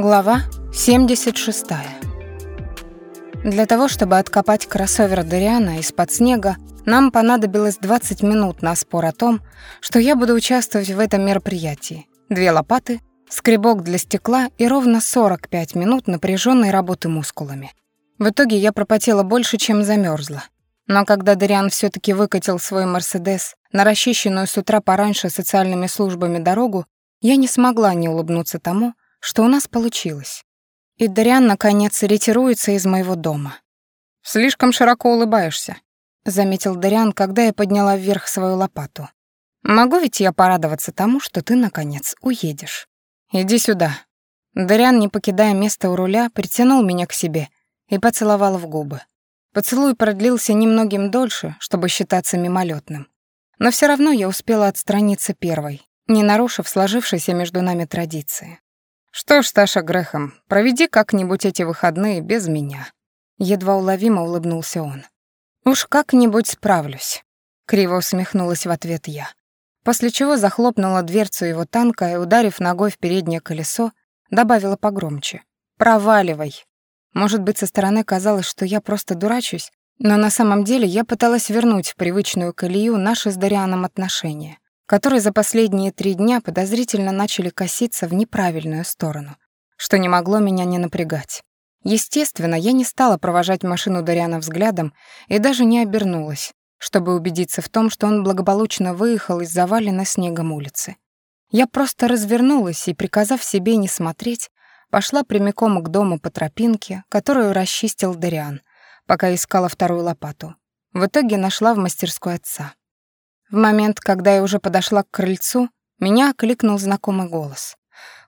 Глава 76. Для того, чтобы откопать кроссовер Дариана из-под снега, нам понадобилось 20 минут на спор о том, что я буду участвовать в этом мероприятии. Две лопаты, скребок для стекла и ровно 45 минут напряженной работы мускулами. В итоге я пропотела больше, чем замерзла. Но когда Дариан все таки выкатил свой «Мерседес» на расчищенную с утра пораньше социальными службами дорогу, я не смогла не улыбнуться тому, что у нас получилось. И Дариан, наконец, ретируется из моего дома. «Слишком широко улыбаешься», — заметил Дариан, когда я подняла вверх свою лопату. «Могу ведь я порадоваться тому, что ты, наконец, уедешь. Иди сюда». Дариан, не покидая места у руля, притянул меня к себе и поцеловал в губы. Поцелуй продлился немногим дольше, чтобы считаться мимолетным. Но все равно я успела отстраниться первой, не нарушив сложившейся между нами традиции. «Что ж, Таша Грехом, проведи как-нибудь эти выходные без меня». Едва уловимо улыбнулся он. «Уж как-нибудь справлюсь», — криво усмехнулась в ответ я. После чего захлопнула дверцу его танка и, ударив ногой в переднее колесо, добавила погромче. «Проваливай!» Может быть, со стороны казалось, что я просто дурачусь, но на самом деле я пыталась вернуть в привычную колею наши с Дарианом отношения которые за последние три дня подозрительно начали коситься в неправильную сторону, что не могло меня не напрягать. Естественно, я не стала провожать машину Дариана взглядом и даже не обернулась, чтобы убедиться в том, что он благополучно выехал из заваленной снегом улицы. Я просто развернулась и, приказав себе не смотреть, пошла прямиком к дому по тропинке, которую расчистил Дариан, пока искала вторую лопату. В итоге нашла в мастерской отца. В момент, когда я уже подошла к крыльцу, меня окликнул знакомый голос.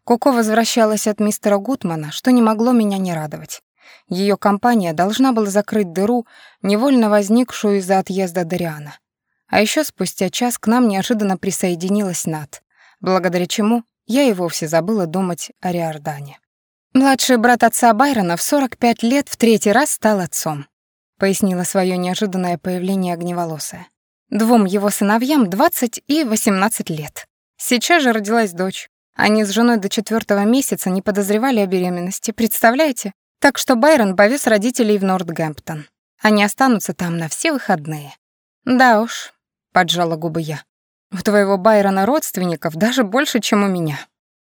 Коко возвращалась от мистера Гутмана, что не могло меня не радовать. Ее компания должна была закрыть дыру, невольно возникшую из-за отъезда Дариана. А еще спустя час к нам неожиданно присоединилась Нат, благодаря чему я и вовсе забыла думать о Риордане. «Младший брат отца Байрона в 45 лет в третий раз стал отцом», пояснила свое неожиданное появление огневолосая. Двум его сыновьям 20 и 18 лет. Сейчас же родилась дочь. Они с женой до четвертого месяца не подозревали о беременности, представляете? Так что Байрон повез родителей в Нортгемптон. Они останутся там на все выходные. Да уж, поджала губы я. У твоего Байрона родственников даже больше, чем у меня.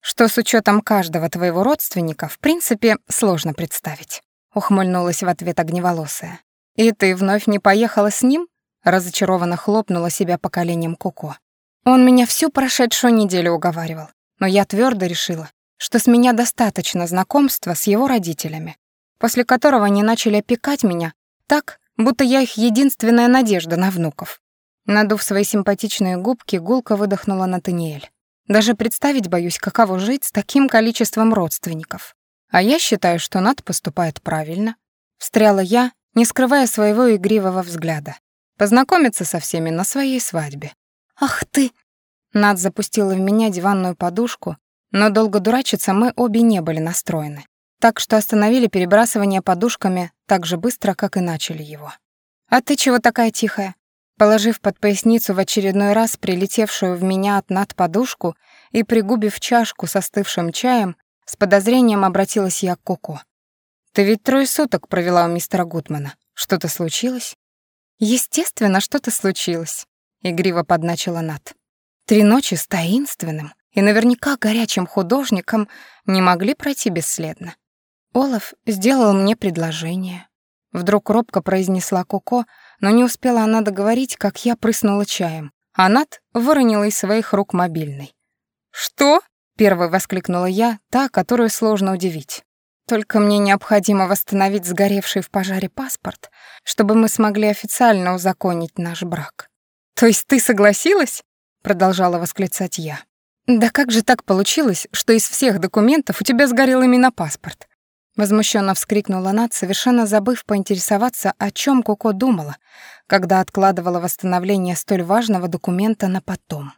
Что с учетом каждого твоего родственника, в принципе, сложно представить. Ухмыльнулась в ответ огневолосая. И ты вновь не поехала с ним? Разочарованно хлопнула себя по коленям Коко. Он меня всю прошедшую неделю уговаривал, но я твердо решила, что с меня достаточно знакомства с его родителями, после которого они начали опекать меня так, будто я их единственная надежда на внуков. Надув свои симпатичные губки, гулко выдохнула Натаниэль. Даже представить боюсь, каково жить с таким количеством родственников. А я считаю, что Над поступает правильно. Встряла я, не скрывая своего игривого взгляда. Познакомиться со всеми на своей свадьбе. Ах ты! Над запустила в меня диванную подушку, но долго дурачиться мы обе не были настроены. Так что остановили перебрасывание подушками так же быстро, как и начали его. «А ты чего такая тихая?» Положив под поясницу в очередной раз прилетевшую в меня от Над подушку и пригубив чашку с остывшим чаем, с подозрением обратилась я к Коко. «Ты ведь трое суток провела у мистера Гутмана. Что-то случилось?» Естественно, что-то случилось, игриво подначила Нат. Три ночи с таинственным и наверняка горячим художником не могли пройти бесследно. Олаф сделал мне предложение. Вдруг робко произнесла Коко, но не успела она договорить, как я прыснула чаем, а Нат выронила из своих рук мобильный. «Что?» — первой воскликнула я, та, которую сложно удивить. Только мне необходимо восстановить сгоревший в пожаре паспорт, чтобы мы смогли официально узаконить наш брак. То есть ты согласилась? продолжала восклицать я. Да как же так получилось, что из всех документов у тебя сгорел именно паспорт? Возмущенно вскрикнула Над, совершенно забыв поинтересоваться, о чем Коко думала, когда откладывала восстановление столь важного документа на потом.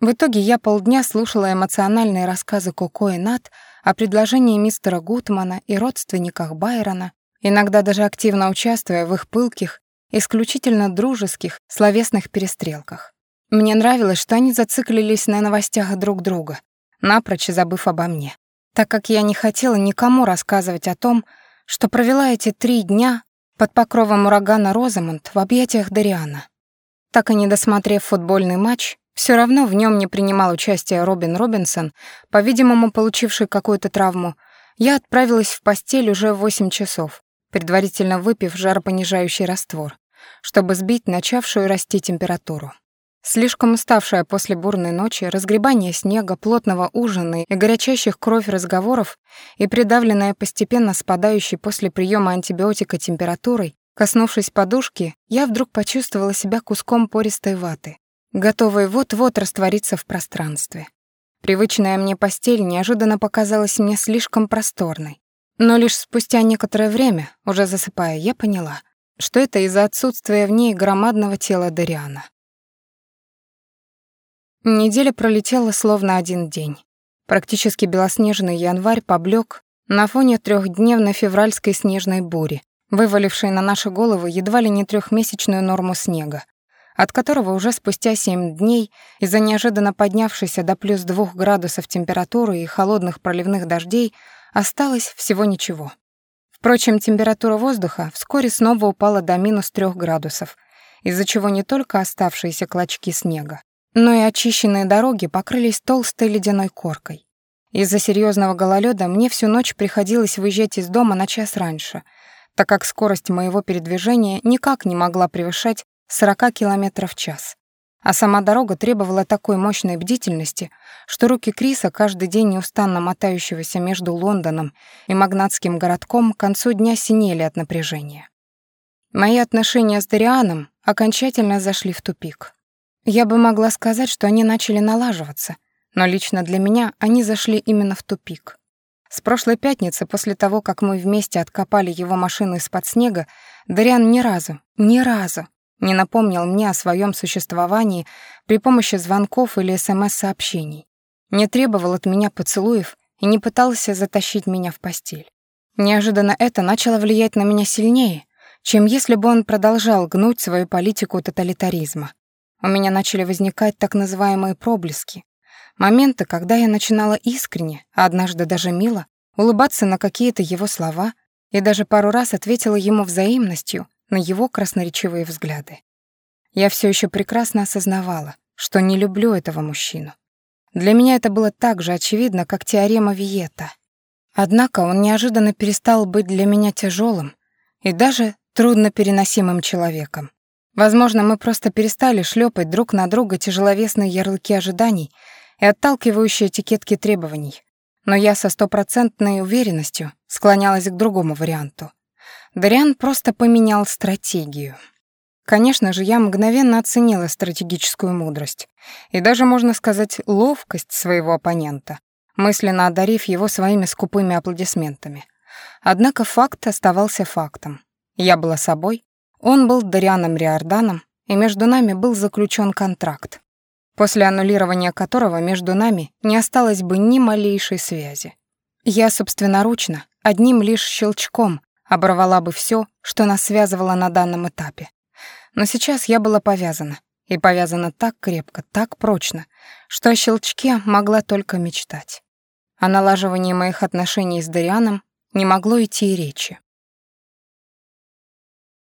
В итоге я полдня слушала эмоциональные рассказы Коко и Нат о предложении мистера Гутмана и родственниках Байрона, иногда даже активно участвуя в их пылких, исключительно дружеских, словесных перестрелках. Мне нравилось, что они зациклились на новостях друг друга, напрочь забыв обо мне. так как я не хотела никому рассказывать о том, что провела эти три дня под покровом урагана Розамонд в объятиях Дариана. Так и не досмотрев футбольный матч, все равно в нем не принимал участие Робин Робинсон, по-видимому, получивший какую-то травму, я отправилась в постель уже в 8 часов, предварительно выпив жаропонижающий раствор, чтобы сбить начавшую расти температуру. Слишком уставшая после бурной ночи, разгребания снега, плотного ужина и горячащих кровь разговоров и придавленная постепенно спадающей после приема антибиотика температурой, коснувшись подушки, я вдруг почувствовала себя куском пористой ваты, готовой вот-вот раствориться в пространстве. Привычная мне постель неожиданно показалась мне слишком просторной. Но лишь спустя некоторое время, уже засыпая, я поняла, что это из-за отсутствия в ней громадного тела Дариана. Неделя пролетела словно один день. Практически белоснежный январь поблек на фоне трехдневной февральской снежной бури, вывалившей на наши головы едва ли не трехмесячную норму снега, от которого уже спустя семь дней из-за неожиданно поднявшейся до плюс двух градусов температуры и холодных проливных дождей осталось всего ничего. Впрочем, температура воздуха вскоре снова упала до минус трех градусов, из-за чего не только оставшиеся клочки снега, но и очищенные дороги покрылись толстой ледяной коркой. Из-за серьезного гололеда мне всю ночь приходилось выезжать из дома на час раньше, так как скорость моего передвижения никак не могла превышать 40 км в час. А сама дорога требовала такой мощной бдительности, что руки Криса, каждый день неустанно мотающегося между Лондоном и магнатским городком, к концу дня синели от напряжения. Мои отношения с Дарианом окончательно зашли в тупик. Я бы могла сказать, что они начали налаживаться, но лично для меня они зашли именно в тупик. С прошлой пятницы, после того, как мы вместе откопали его машину из-под снега, Дариан ни разу, ни разу не напомнил мне о своем существовании при помощи звонков или СМС-сообщений, не требовал от меня поцелуев и не пытался затащить меня в постель. Неожиданно это начало влиять на меня сильнее, чем если бы он продолжал гнуть свою политику тоталитаризма. У меня начали возникать так называемые проблески. Моменты, когда я начинала искренне, а однажды даже мило, улыбаться на какие-то его слова и даже пару раз ответила ему взаимностью на его красноречивые взгляды. Я все еще прекрасно осознавала, что не люблю этого мужчину. Для меня это было так же очевидно, как теорема Виета. Однако он неожиданно перестал быть для меня тяжелым и даже труднопереносимым человеком. Возможно, мы просто перестали шлепать друг на друга тяжеловесные ярлыки ожиданий и отталкивающие этикетки требований. Но я со стопроцентной уверенностью склонялась к другому варианту. Дариан просто поменял стратегию. Конечно же, я мгновенно оценила стратегическую мудрость и даже, можно сказать, ловкость своего оппонента, мысленно одарив его своими скупыми аплодисментами. Однако факт оставался фактом. Я была собой, он был Дарианом Риорданом, и между нами был заключен контракт, после аннулирования которого между нами не осталось бы ни малейшей связи. Я собственноручно, одним лишь щелчком, оборвала бы все, что нас связывало на данном этапе. Но сейчас я была повязана, и повязана так крепко, так прочно, что о щелчке могла только мечтать. О налаживании моих отношений с Дарианом не могло идти и речи.